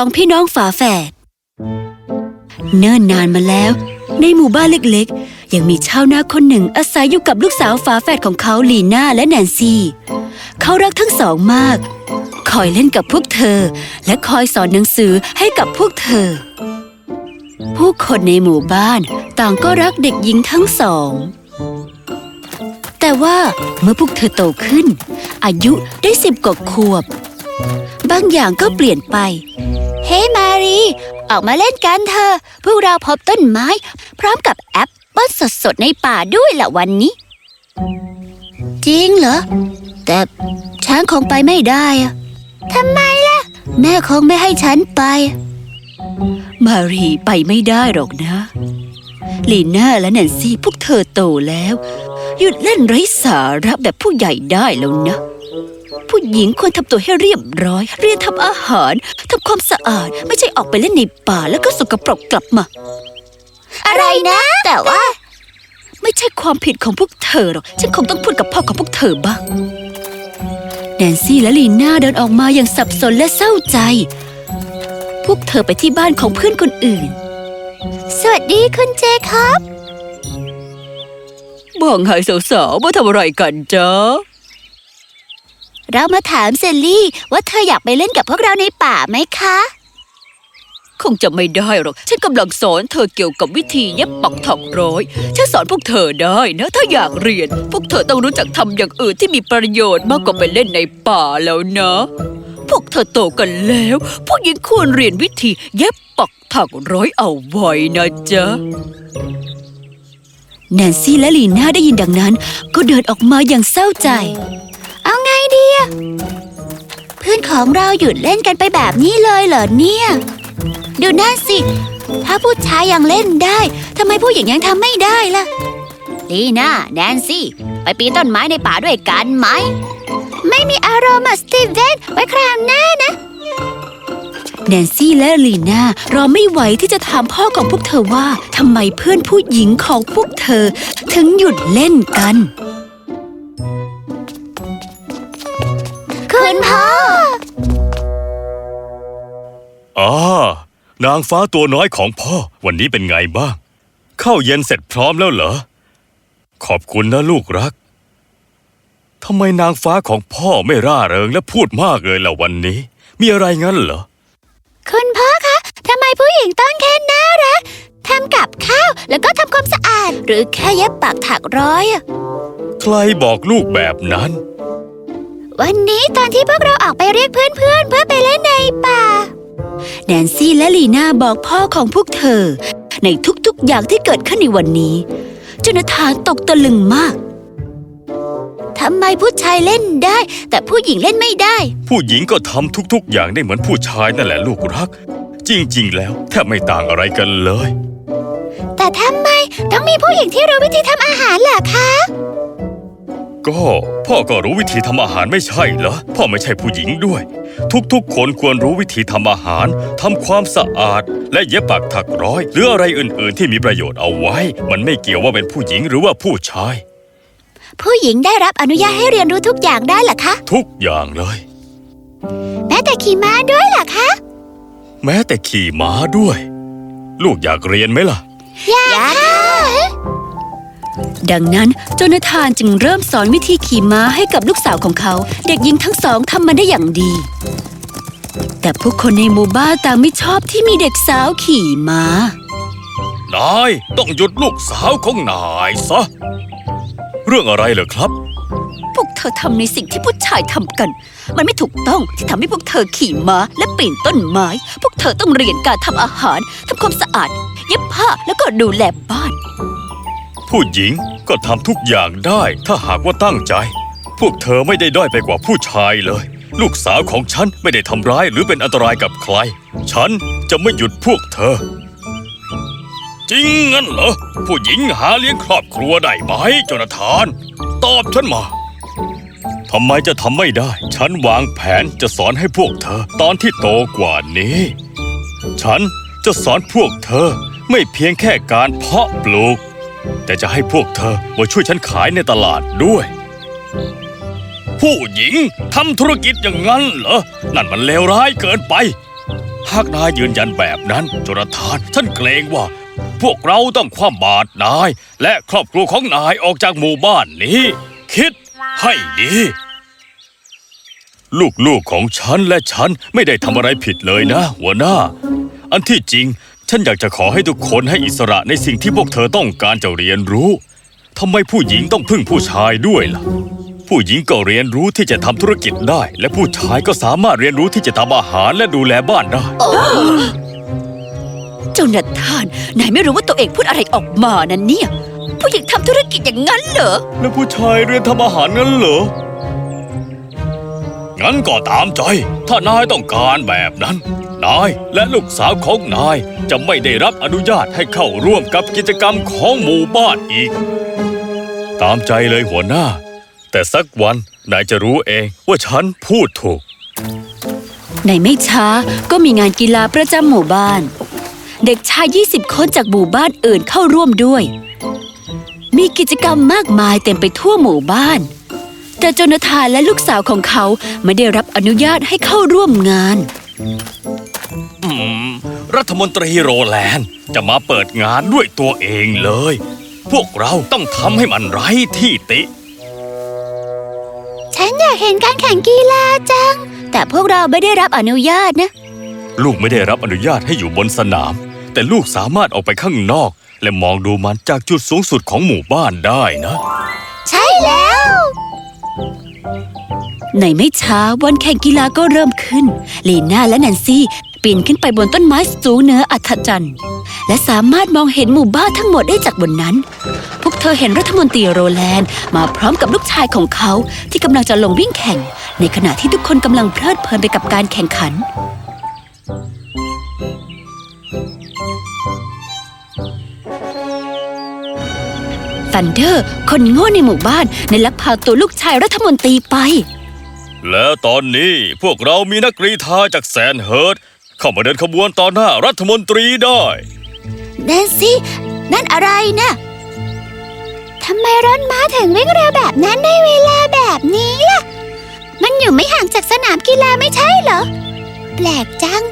องพี่น้องฝาแฝด เนิ่นนานมาแล้ว ในหมู่บ้านเล็กๆ ยังมีชาวนาคนหนึ่งอาศัยอยู่กับลูกสาวฝาแฝดของเขาลีน่าและแนนซี่ เขารักทั้งสองมาก คอยเล่นกับพวกเธอ และคอยสอนหนังสือให้กับพวกเธอ ผู้คนในหมู่บ้านต่างก็รักเด็กหญิงทั้งสองแต่ว่าเมื่อพวกเธอโตขึ้น อายุได้สิบกว่าขวบ บางอย่างก็เปลี่ยนไป เฮ้มารี ออกมาเล่นกันเถอะพวกเราพบต้นไม้ พร้อมกับแอปเปิ้ลสดๆในป่าด้วยละวันนี้ จริงเหรอ แต่ฉันคงไปไม่ได้อะทำไมล่ะ แม่คงไม่ให้ฉันไป มารีไปไม่ได้หรอกนะลีน่าและแนนซี่พวกเธอโตแล้ว หยุดเล่นไร้สาระแบบผู้ใหญ่ได้แล้วนะ ผู้หญิงควรทำตัวให้เรียบร้อย เรียนทำอาหารทำความสะอาดไม่ใช่ออกไปเล่นในป่าแล้วก็สกปรกกลับมา อะไรนะ แต่ว่า ไม่ใช่ความผิดของพวกเธอหรอกฉันคงต้องพูดกับพ่อของพวกเธอบ้างแนนซี่และลีน่าเดินออกมาอย่างสับสนและเศร้าใจ พวกเธอไปที่บ้านของเพื่อนคนอื่น สวัสดีคุณเจครับบอกให้สาวๆมาทำอะไรกันจ๊ะ เรามาถามเซลลี่ว่าเธออยากไปเล่นกับพวกเราในป่าไหมคะ คงจะไม่ได้หรอก ฉันกำลังสอนเธอเกี่ยวกับวิธีเย็บปักถักร้อย ฉันสอนพวกเธอได้นะ ถ้าอยากเรียน พวกเธอต้องรู้จักทำอย่างอื่นที่มีประโยชน์มากกว่าไปเล่นในป่าแล้วนะ พวกเธอโตกันแล้ว พวกหญิงควรเรียนวิธีเย็บปักถักร้อยเอาไว้นะจ๊ะแนนซี่และลีน่าได้ยินดังนั้น ก็เดินออกมาอย่างเศร้าใจเอาไง ดีอะเพื่อนของเราหยุดเล่นกันไปแบบนี้เลยเหรอเนี่ย ดูนั่นสิ ถ้าผู้ชายยังเล่นได้ทำไมผู้หญิงยังทำไม่ได้ล่ะ ลีน่าแนนซี่ ไปปีนต้นไม้ในป่าด้วยกันไหม ไม่มีอารมณ์สตีเวนไว้คราวหน้านะ แนนซี่และลีน่ารอไม่ไหวที่จะถามพ่อของพวกเธอว่าทำไมเพื่อนผู้หญิงของพวกเธอ ถึงหยุดเล่นกัน คุณพ่อ อ่านางฟ้าตัวน้อยของพ่อ วันนี้เป็นไงบ้างเข้าวเย็นเสร็จพร้อมแล้วเหรอ ขอบคุณนะลูกรักทำไมนางฟ้าของพ่อไม่ร่าเริงและพูดมากเลยล่ะวันนี้ มีอะไรงั้นเหรอ คุณพ่อคะทำไมผู้หญิงต้องแค่น่ารักทำกับข้าวแล้วก็ทำความสะอาด หรือแค่เย็บปักถักร้อยอะใครบอกลูกแบบนั้น วันนี้ตอนที่พวกเราออกไปเรียกเพื่อนๆเพื่อไปเล่นในป่าแนนซี่และลีน่าบอกพ่อของพวกเธอ ในทุกๆอย่างที่เกิดขึ้นในวันนี้จนาธานตกตะลึงมากทำไมผู้ชายเล่นได้ แต่ผู้หญิงเล่นไม่ได้ ผู้หญิงก็ทำทุกๆ อย่างได้เหมือนผู้ชายนั่นแหละลูกรัก จริงๆ แล้วแทบไม่ต่างอะไรกันเลย แต่ทำไมต้องมีผู้หญิงที่รู้วิธีทำอาหารล่ะคะ ก็พ่อก็รู้วิธีทำอาหารไม่ใช่เหรอ พ่อไม่ใช่ผู้หญิงด้วย ทุกๆ คนควรรู้วิธีทำอาหารทำความสะอาด และเย็บปักถักร้อย หรืออะไรอื่นๆ ที่มีประโยชน์เอาไว้ มันไม่เกี่ยวว่าเป็นผู้หญิงหรือว่าผู้ชาย ผู้หญิงได้รับอนุญาตให้เรียนรู้ทุกอย่างได้เหรอคะ ทุกอย่างเลย แม้แต่ขี่ม้าด้วยเหรอคะ แม้แต่ขี่ม้าด้วย ลูกอยากเรียนไหมล่ะ อยากค่ะ ดังนั้นโจนาธานจึงเริ่มสอนวิธีขี่ม้าให้กับลูกสาวของเขา เด็กหญิงทั้งสองทำมันได้อย่างดี แต่ผู้คนในหมู่บ้านต่างไม่ชอบที่มีเด็กสาวขี่ม้านายต้องหยุดลูกสาวของนายซะ เรื่องอะไรเหรอครับ พวกเธอทำในสิ่งที่ผู้ชายทำกัน มันไม่ถูกต้องที่ทำให้พวกเธอขี่ม้าและปีนต้นไม้ พวกเธอต้องเรียนการทำอาหารทำความสะอาด เย็บผ้าแล้วก็ดูแลบ้าน ผู้หญิงก็ทำทุกอย่างได้ถ้าหากว่าตั้งใจ พวกเธอไม่ได้ด้อยไปกว่าผู้ชายเลย ลูกสาวของฉันไม่ได้ทำร้ายหรือเป็นอันตรายกับใคร ฉันจะไม่หยุดพวกเธอ จริงงั้นเหรอ ผู้หญิงหาเลี้ยงครอบครัวได้ไหมโจนาธาน ตอบฉันมาทำไมจะทำไม่ได้ ฉันวางแผนจะสอนให้พวกเธอตอนที่โตกว่านี้ ฉันจะสอนพวกเธอไม่เพียงแค่การเพาะปลูก แต่จะให้พวกเธอมาช่วยฉันขายในตลาดด้วย ผู้หญิงทำธุรกิจอย่างนั้นเหรอ นั่นมันเลวร้ายเกินไป หากนายยืนยันแบบนั้นโจนาธานฉันเกรงว่า พวกเราต้องคว่ำบาตรนาย และครอบครัวของนายออกจากหมู่บ้านนี้ คิดให้ดีลูกๆของฉันและฉันไม่ได้ทำอะไรผิดเลยนะ หัวหน้า อันที่จริง ฉันอยากจะขอให้ทุกคนให้อิสระในสิ่งที่พวกเธอต้องการจะเรียนรู้ทำไมผู้หญิงต้องพึ่งผู้ชายด้วยล่ะ ผู้หญิงก็เรียนรู้ที่จะทำธุรกิจได้ และผู้ชายก็สามารถเรียนรู้ที่จะทำอาหารและดูแลบ้านได้เจ้านาธานนายไม่รู้ว่าตัวเองพูดอะไรออกมานั่นเนี่ย ผู้หญิงทำธุรกิจอย่างนั้นเหรอ แล้วผู้ชายเรียนทำอาหารงั้นเหรอ งั้นก็ตามใจ ถ้านายต้องการแบบนั้น นายและลูกสาวของนายจะไม่ได้รับอนุญาตให้เข้าร่วมกับกิจกรรมของหมู่บ้านอีก ตามใจเลยหัวหน้า แต่สักวันนายจะรู้เองว่าฉันพูดถูก ในไม่ช้าก็มีงานกีฬาประจำหมู่บ้าน เด็กชาย 20 คนจากหมู่บ้านอื่นเข้าร่วมด้วย มีกิจกรรมมากมายเต็มไปทั่วหมู่บ้าน แต่โจนาธานและลูกสาวของเขาไม่ได้รับอนุญาตให้เข้าร่วมงาน รัฐมนตรีโรแลนด์จะมาเปิดงานด้วยตัวเองเลย พวกเราต้องทำให้มันไร้ที่ติ ฉันอยากเห็นการแข่งกีฬาจัง แต่พวกเราไม่ได้รับอนุญาตนะ ลูกไม่ได้รับอนุญาตให้อยู่บนสนาม แต่ลูกสามารถออกไปข้างนอก และมองดูมันจากจุดสูงสุดของหมู่บ้านได้นะ ใช่แล้ว ในไม่ช้าวันแข่งกีฬาก็เริ่มขึ้น ลีน่าและแนนซี่ ปีนขึ้นไปบนต้นไม้สูงเหนืออัศจรรย์ และสามารถมองเห็นหมู่บ้านทั้งหมดได้จากบนนั้น พวกเธอเห็นรัฐมนตรีโรแลนด์มาพร้อมกับลูกชายของเขาที่กำลังจะลงวิ่งแข่ง ในขณะที่ทุกคนกำลังเพลิดเพลินไปกับการแข่งขันซันเดอร์ คนโง่ในหมู่บ้านในลักพาตัวลูกชายรัฐมนตรีไป และตอนนี้พวกเรามีนักกรีธาจากแสนเฮิร์ต เข้ามาเดินขบวนต่อหน้ารัฐมนตรีได้แนนซี่นั่นอะไรนะทำไมรถม้าถึงวิ่งเร็วแบบนั้นในเวลาแบบนี้ล่ะ มันอยู่ไม่ห่างจากสนามกีฬาไม่ใช่เหรอ แปลกจัง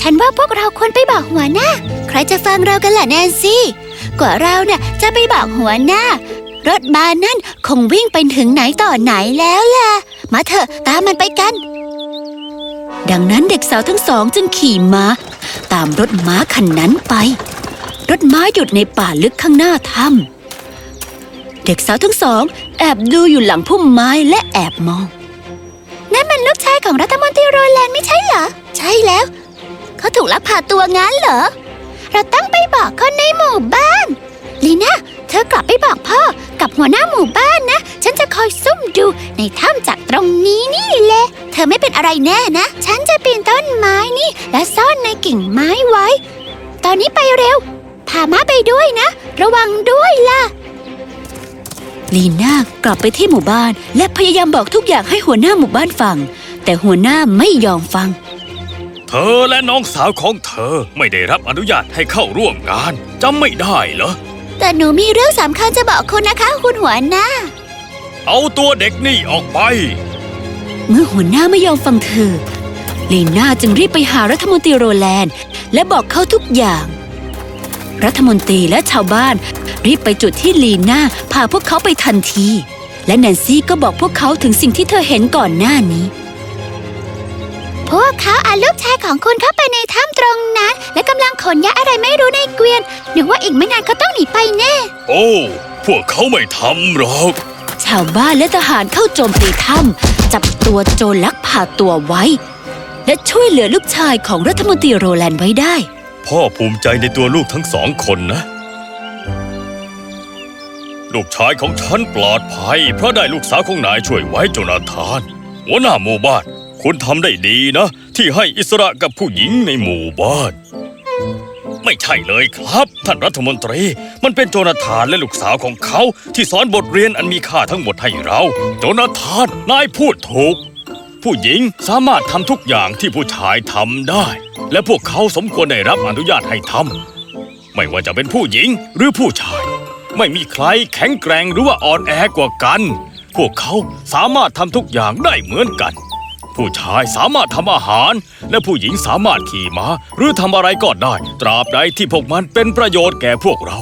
ฉันว่าพวกเราควรไปบอกหัวหน้า ใครจะฟังเรากันล่ะแนนซี่ กว่าเราเนี่ยจะไปบอกหัวหน้า รถม้านั่นคงวิ่งไปถึงไหนต่อไหนแล้วล่ะ มาเถอะตามมันไปกัน ดังนั้นเด็กสาวทั้งสองจึงขี่ม้า ตามรถม้าคันนั้นไป รถม้าหยุดในป่าลึกข้างหน้าถ้ำเด็กสาวทั้งสอง แอบดูอยู่หลังพุ่มไม้และแอบมอง นั่นมันลูกชายของรัฐมนตรีโรแลนด์ไม่ใช่เหรอ ใช่แล้ว เขาถูกลักพาตัวงั้นเหรอ เราต้องไปบอกคนในหมู่บ้านลีน่า เธอกลับไปบอกพ่อกับหัวหน้าหมู่บ้านนะ ฉันจะคอยซุ่มดูในถ้ำจากตรงนี้นี่แหละ เธอไม่เป็นอะไรแน่นะ ฉันจะปีนต้นไม้นี่ และซ่อนในกิ่งไม้ไว้ ตอนนี้ไปเร็ว พาม้าไปด้วยนะ ระวังด้วยล่ะ ลีน่ากลับไปที่หมู่บ้าน และพยายามบอกทุกอย่างให้หัวหน้าหมู่บ้านฟัง แต่หัวหน้าไม่ยอมฟัง เธอและน้องสาวของเธอไม่ได้รับอนุญาตให้เข้าร่วมงานจำไม่ได้เหรอ แต่หนูมีเรื่องสำคัญจะบอกคุณนะคะ คุณหัวหน้า เอาตัวเด็กนี่ออกไป เมื่อหัวหน้าไม่ยอมฟังเธอ ลีน่าจึงรีบไปหารัฐมนตรีโรแลนด์ และบอกเขาทุกอย่าง รัฐมนตรีและชาวบ้าน รีบไปจุดที่ลีน่าพาพวกเขาไปทันที และแนนซี่ก็บอกพวกเขาถึงสิ่งที่เธอเห็นก่อนหน้านี้ พวกเขาอาลูกชายของคุณเข้าไปในถ้ำตรงนั้น และกำลังขนย้ายอะไรไม่รู้ในเกวียนนึกว่าอีกไม่นานเขาต้องหนีไปแน่ โอ้ พวกเขาไม่ทำหรอก ชาวบ้านและทหารเข้าโจมตีถ้ำจับตัวโจรลักพาตัวไว้ และช่วยเหลือลูกชายของรัฐมนตรีโรแลนด์ไว้ได้ พ่อภูมิใจในตัวลูกทั้งสองคนนะ ลูกชายของฉันปลอดภัย เพราะได้ลูกสาวของนายช่วยไว้โจนาธานหัวหน้าหมู่บ้าน คุณทำได้ดีนะ ที่ให้อิสระกับผู้หญิงในหมู่บ้าน ไม่ใช่เลยครับ ท่านรัฐมนตรี มันเป็นโจนาธานและลูกสาวของเขาที่สอนบทเรียนอันมีค่าทั้งหมดให้เรา โจนาธานนายพูดถูก ผู้หญิงสามารถทำทุกอย่างที่ผู้ชายทำได้ และพวกเขาสมควรได้รับอนุญาตให้ทำไม่ว่าจะเป็นผู้หญิงหรือผู้ชาย ไม่มีใครแข็งแกร่งหรือว่าอ่อนแอกว่ากัน พวกเขาสามารถทำทุกอย่างได้เหมือนกัน ผู้ชายสามารถทำอาหาร และผู้หญิงสามารถขี่ม้าหรือทำอะไรก็ได้ ตราบใดที่พวกมันเป็นประโยชน์แก่พวกเรา